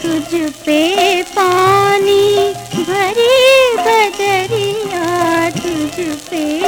तुझ पे पानी भरी बदरिया तुझ पे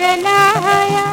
चला आया